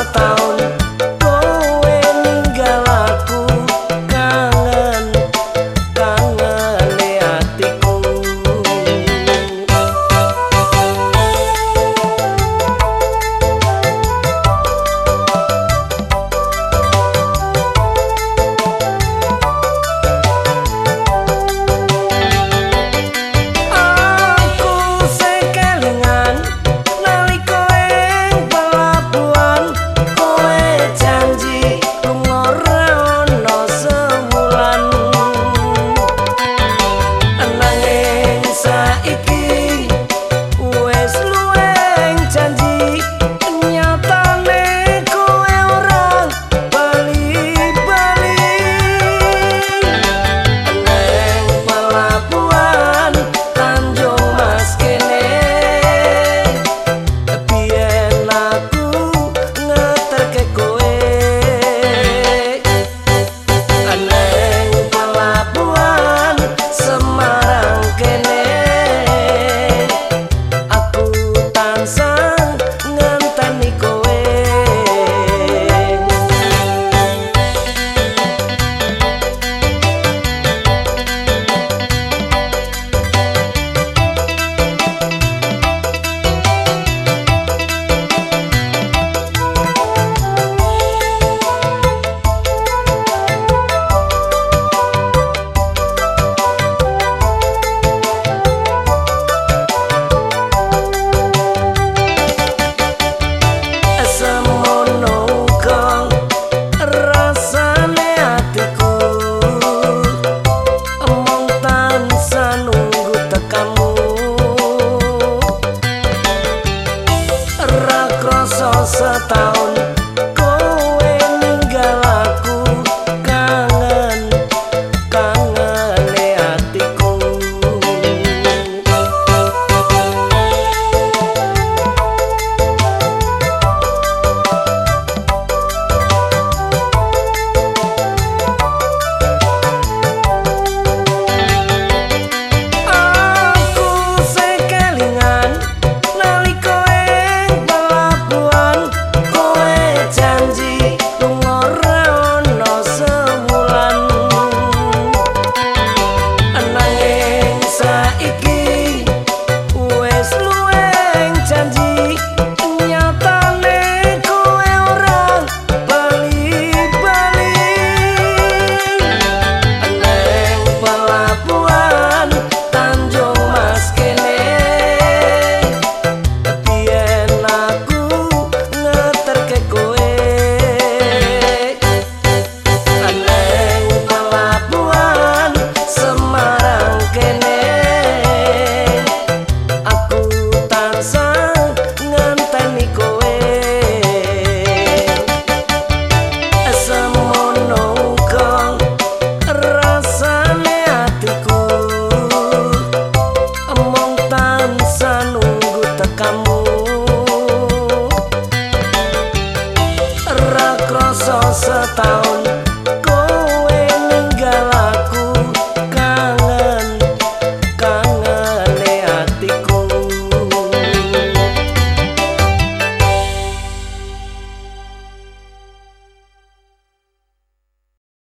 Natal. nossa tal. nossa, nossa